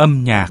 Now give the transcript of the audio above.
âm nhạc.